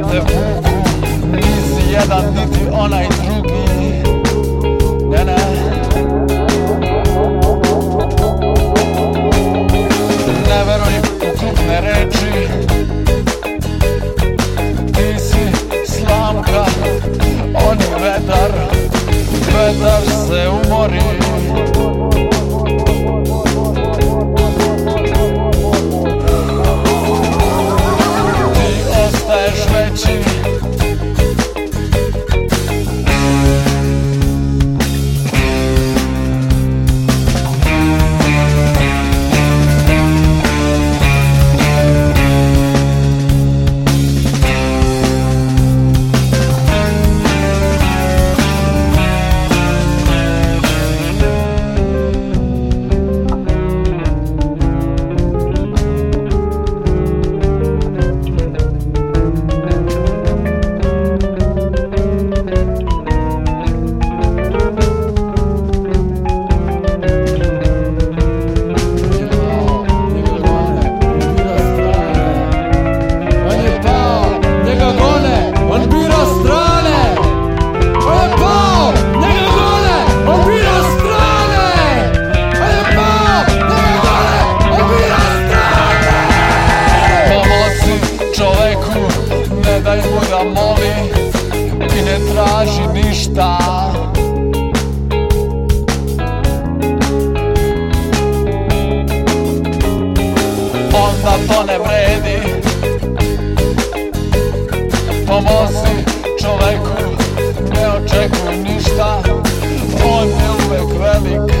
te vuku Nisi jedan niti onaj drugi. Ne, ne. Ne veruj u krupne reči. Ti si slamka, on je vedar Vedar se umori čoveku, ne daj mu da moli I ne traži ništa. Onda to ne vredi. Pomozi čoveku, ne očekuj ništa. On je uvek velik